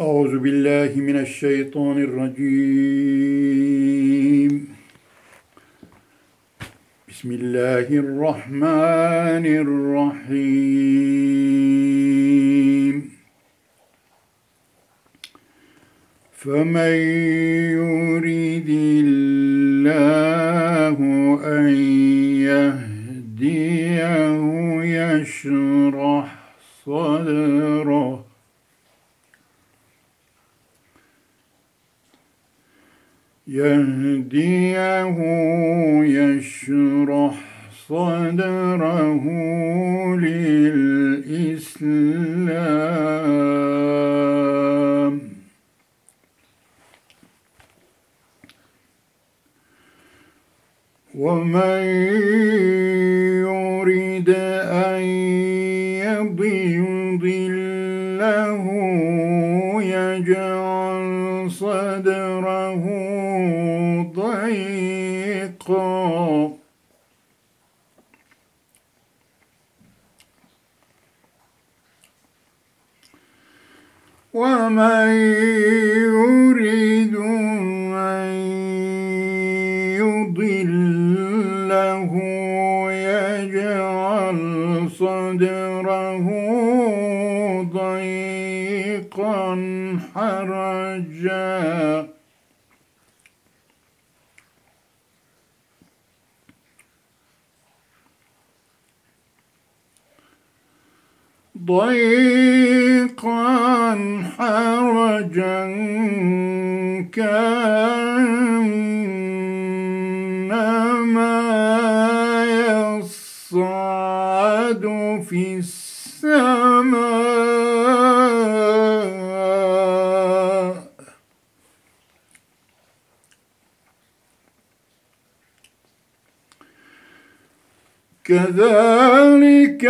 أعوذ بالله من الشيطان الرجيم. بسم الله الرحمن الرحيم. فمن يريد الله أن يهديه يشرح صدره يهديه يشرح صدره للإسلام. ومن يريد صدره ضيقا ومن يريد أن يضله يجعل صدره ضيقا حرجا. ضيقا حرجا كأنما يصعد في السماء. كذلك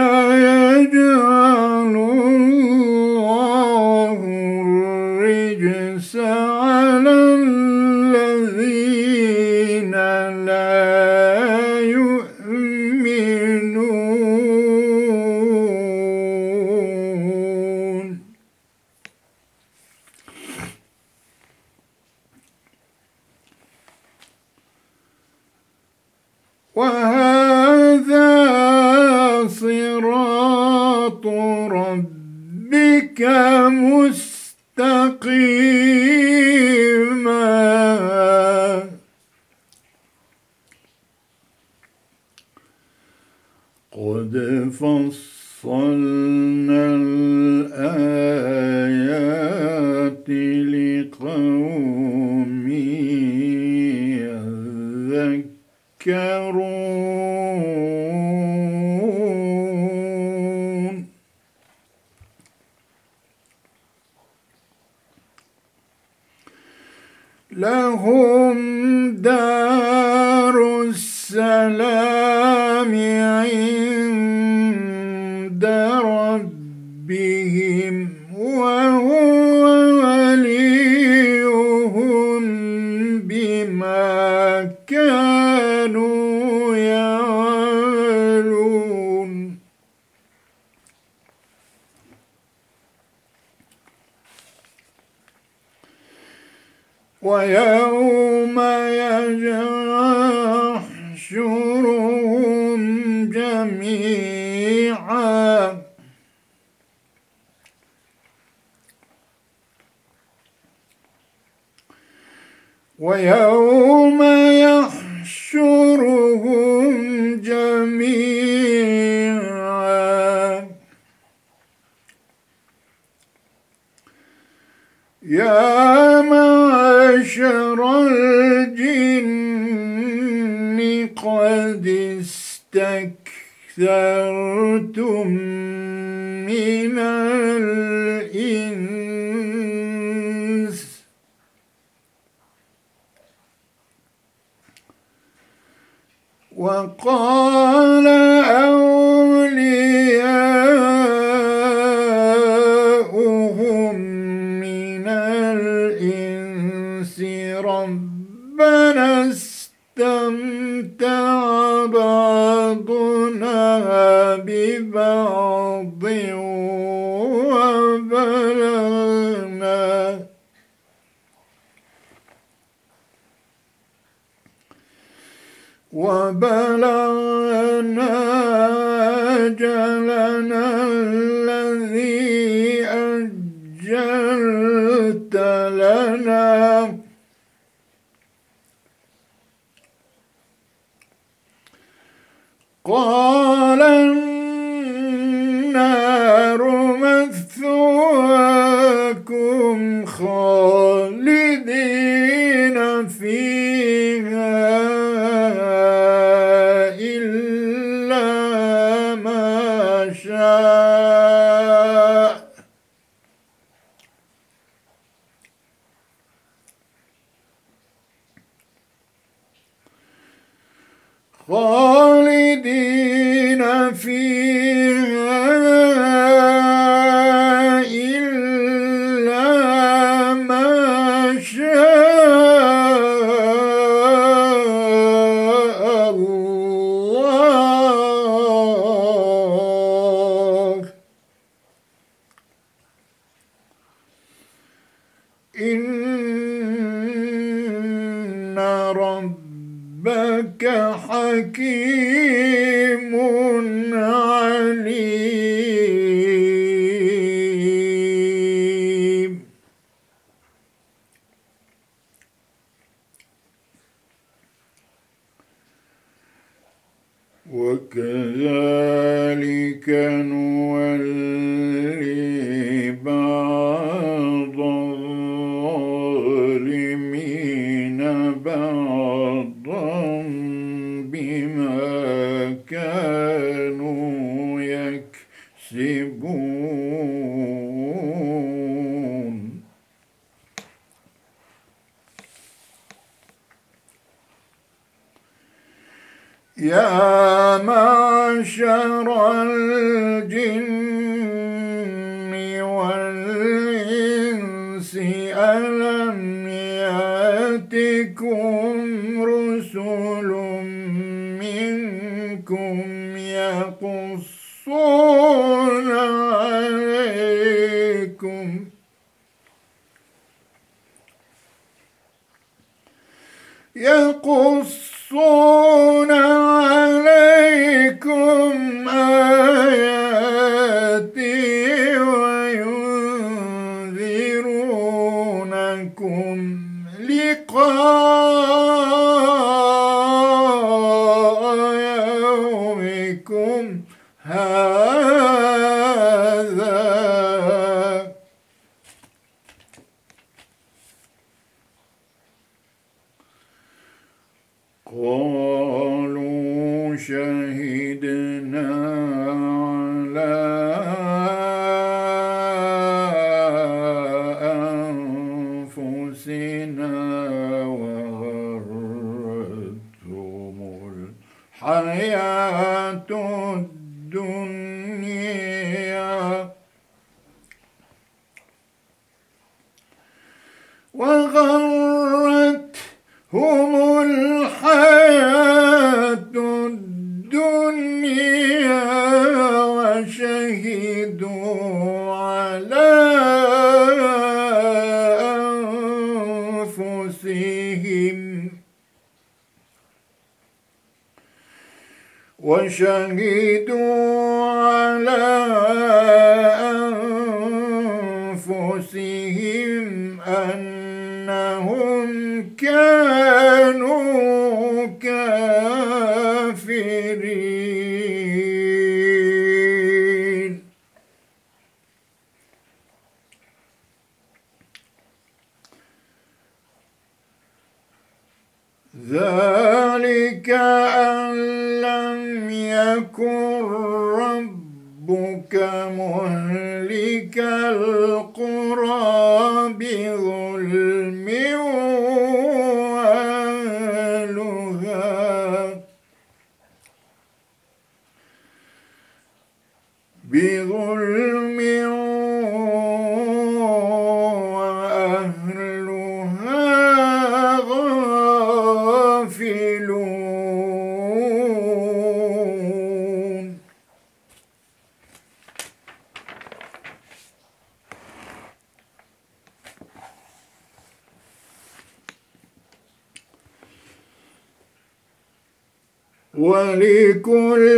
لهم دار السلام عند استكثرتم من الإنس. وقال وبلغنا أجلنا الذي أجلت لنا. قال النار مثواكم خالد كانوا الشقاق ولكل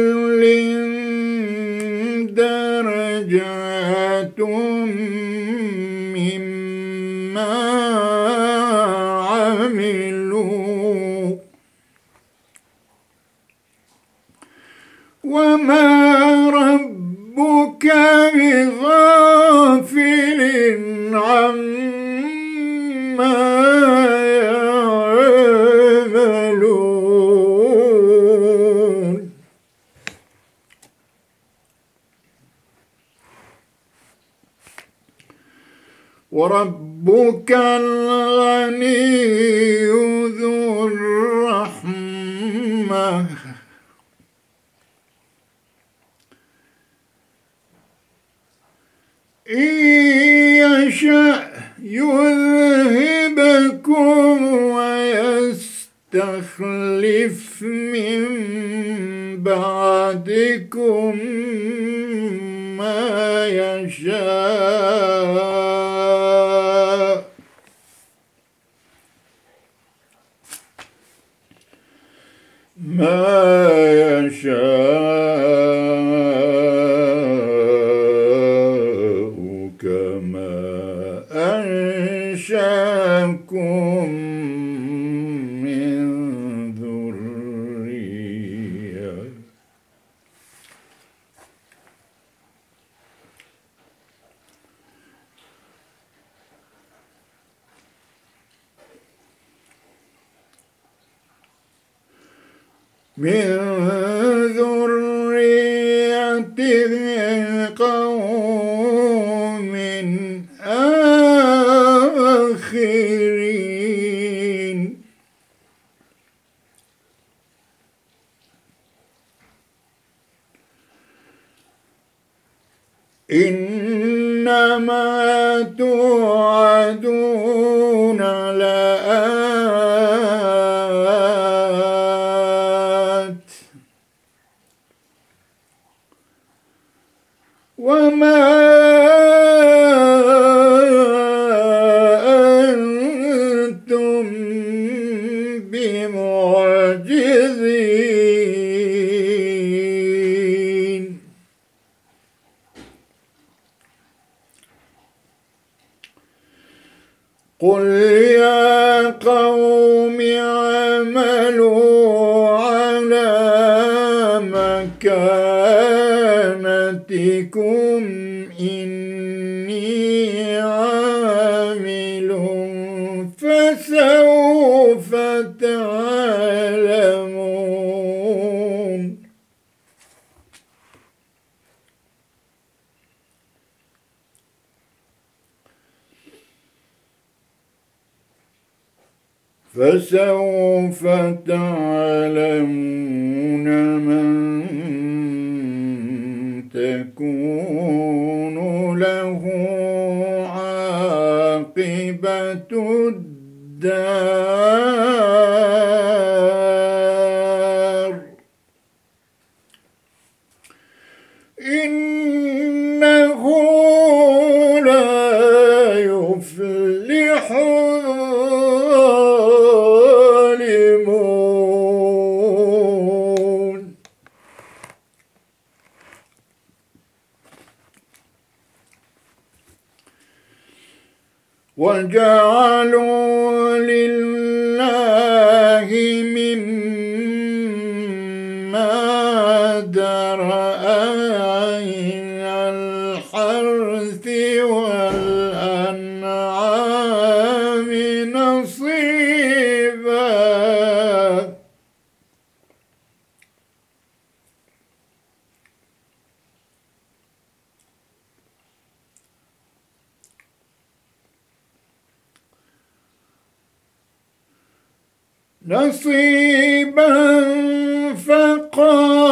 تكون له عاقبة الدار نصيبا فقالوا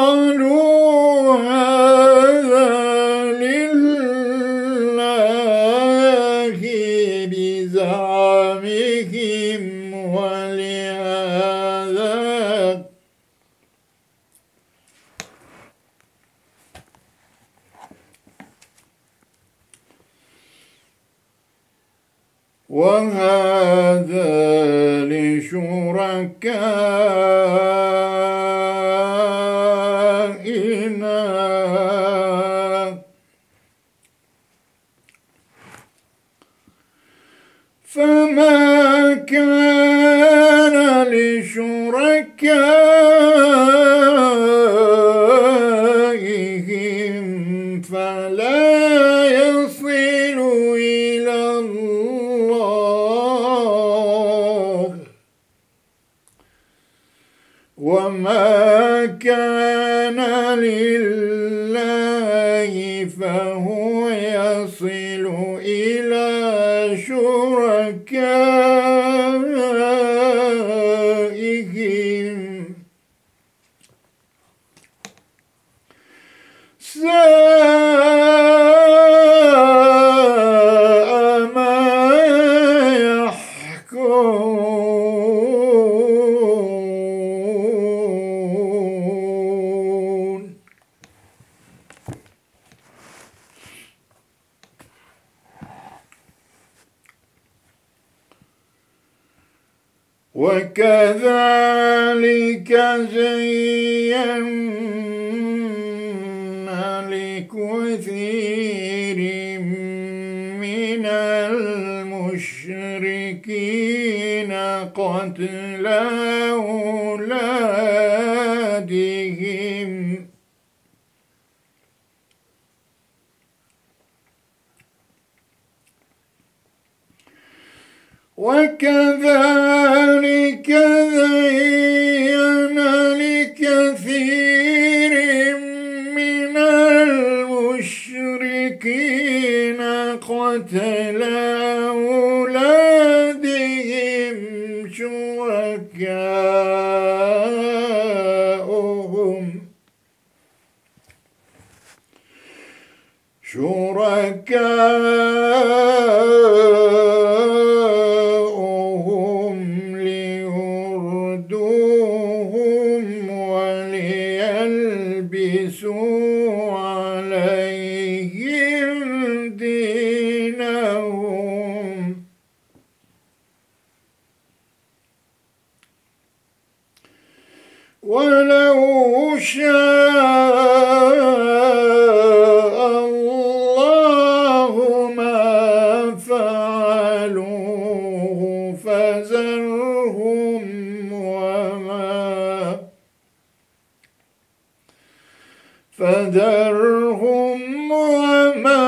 فهو فذرهم وما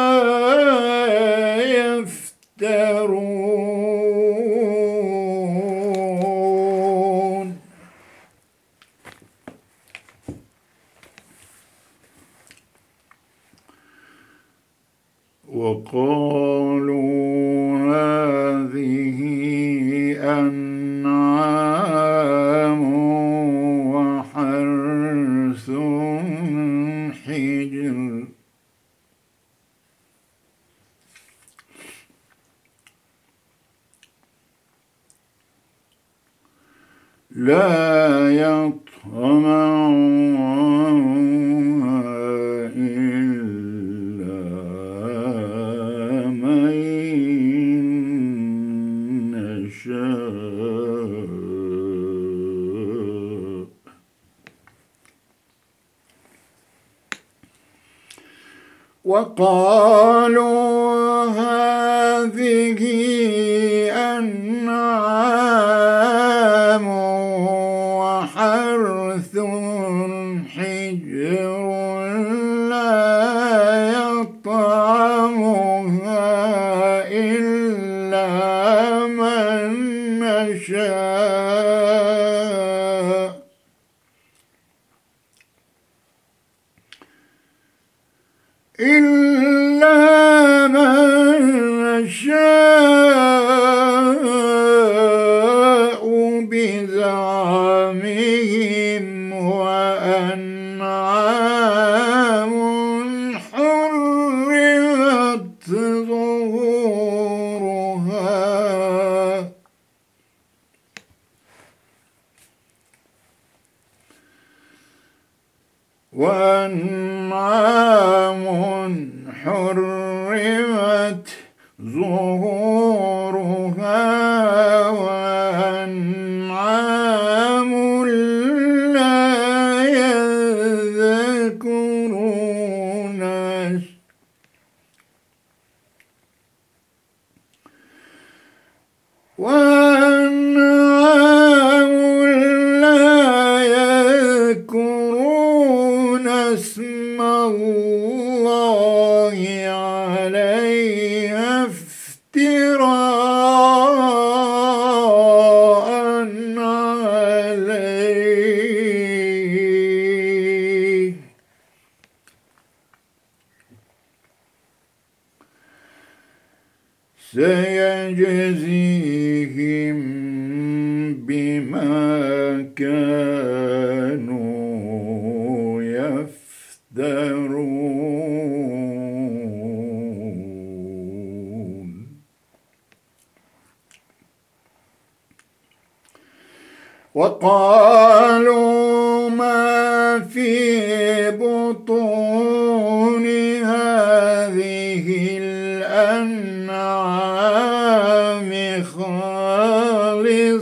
guys.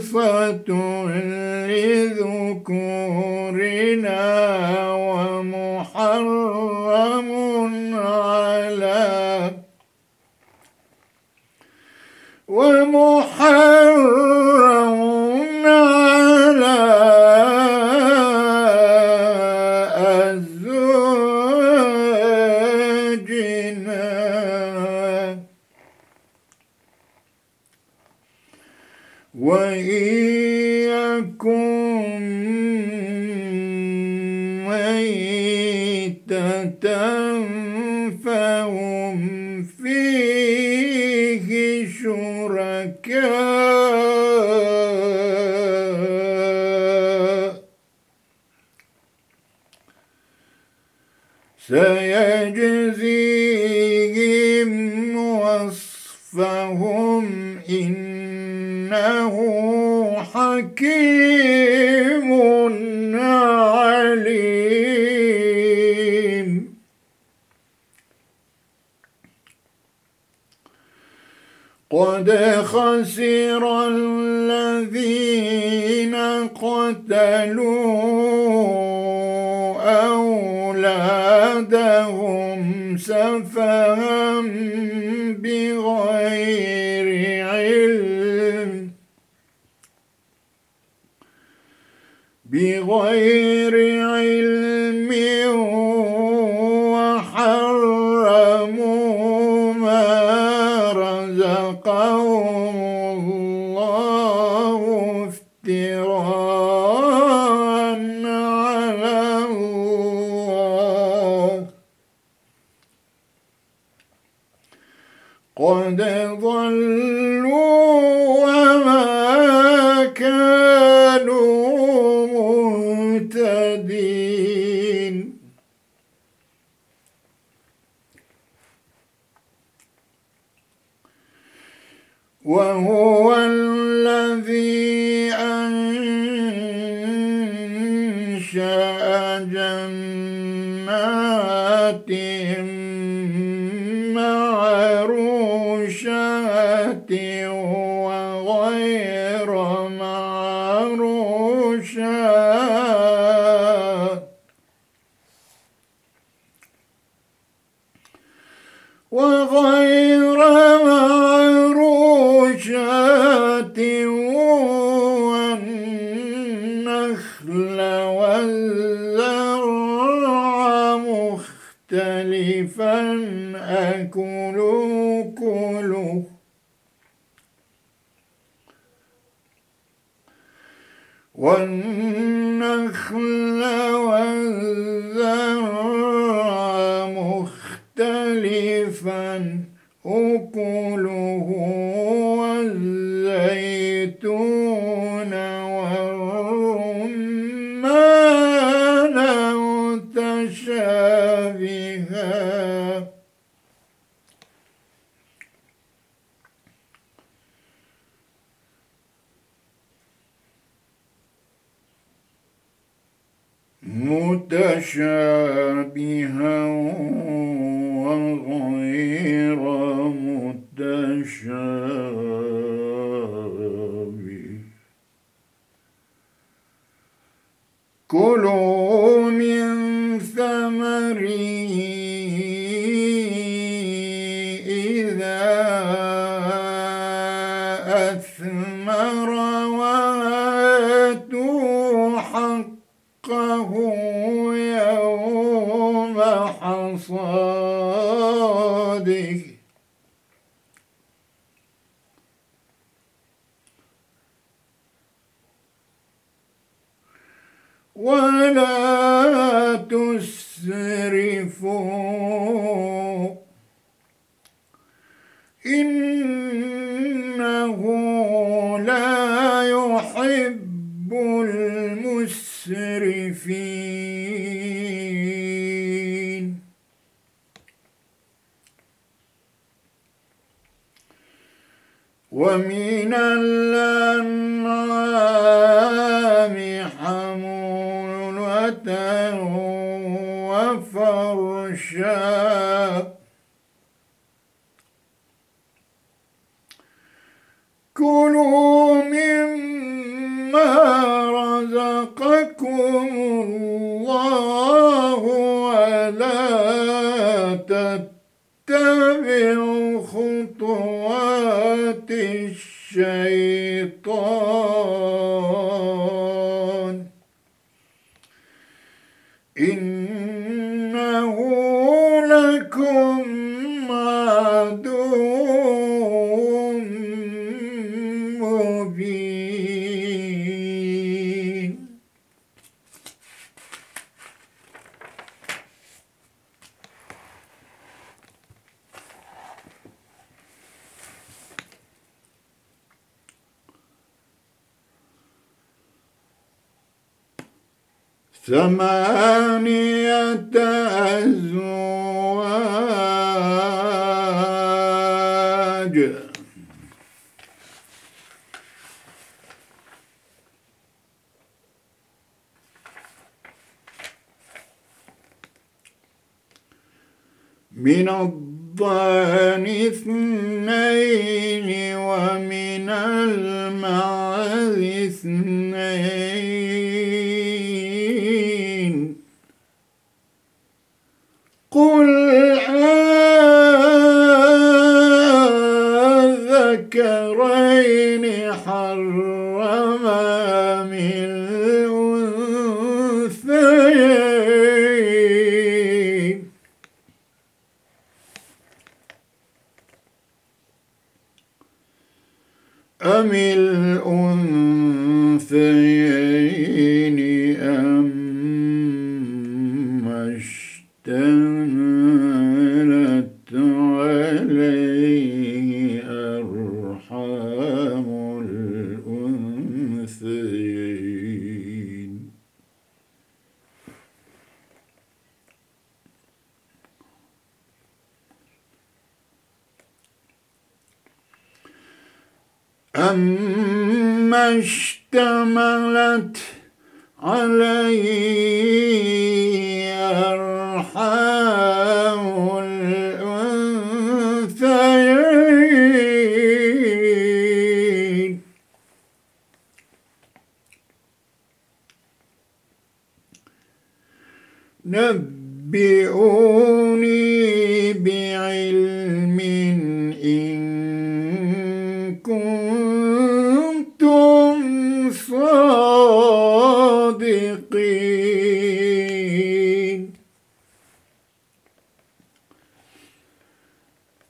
صفة لذكورنا. إنه حكيم عليم. قد خسر الذين قتلوا أولادهم سفهم بغير أن متشابها وغير متشابه. كلوا من ثمره ولا تسرفوا. إنه لا يحب ثمانية أزواج الأنثيين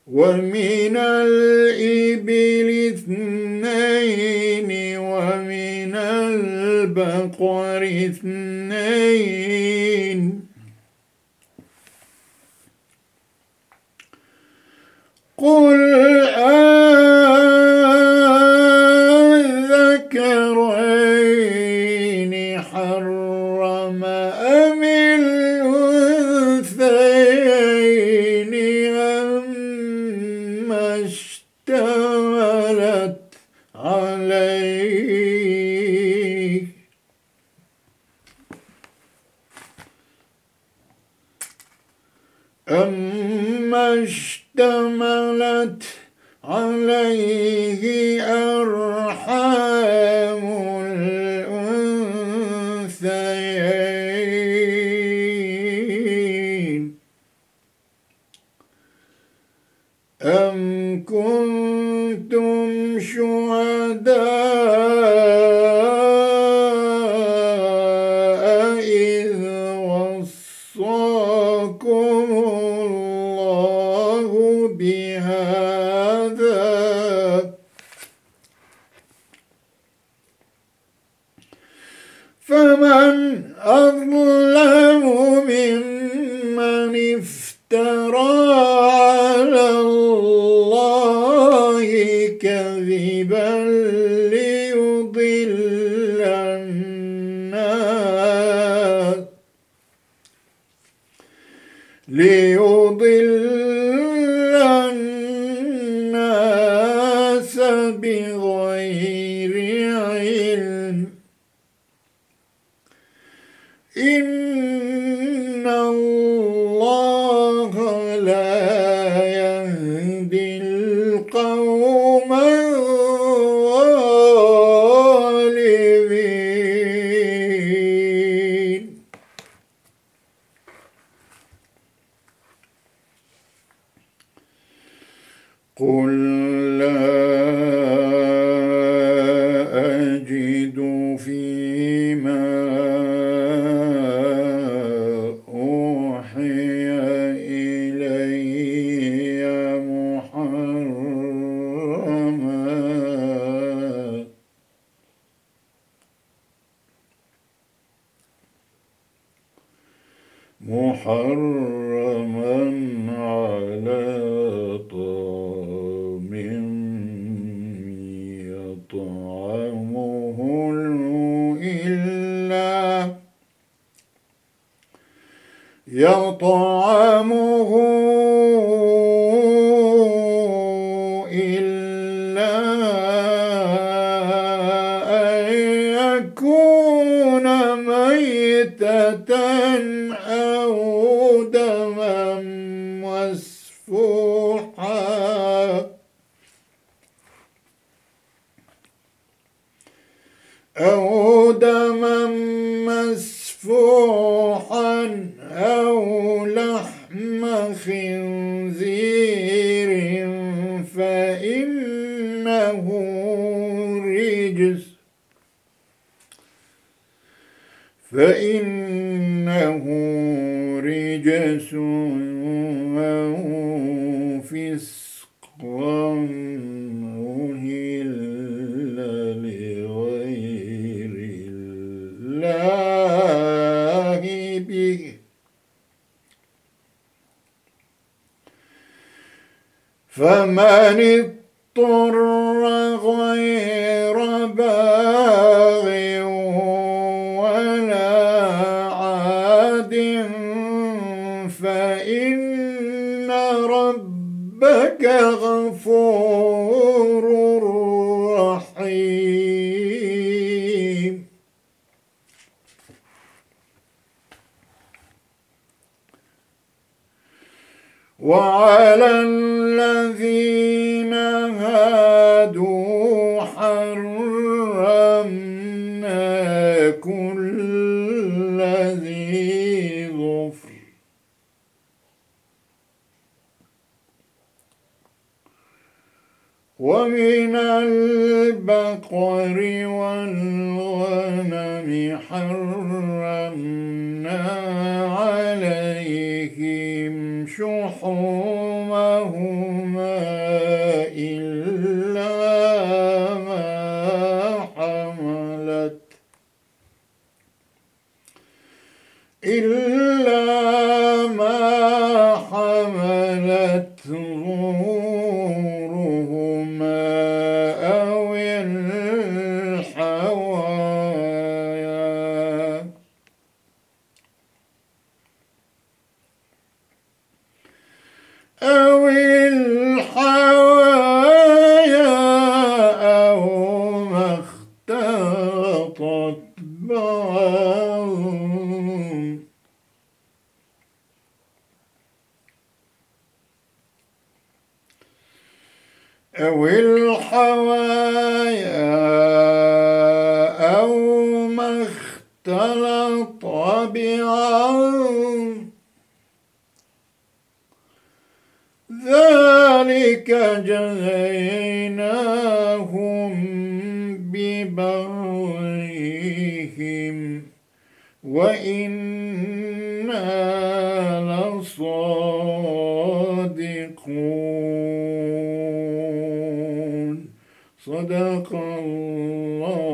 ومن الإبل اثنين ومن البقر اثنين قل لا أو دما مسفوحا أو لحم خنزير فإنه رجس فإنه فمن اضطر وعلى الذين هادوا حرمنا كل ذي ظفر. ومن البقر والغنم حرمنا عليهم أو الحوايا أو ما ذلك جزيناهم ببغيهم. وإنا لصادقون صدق الله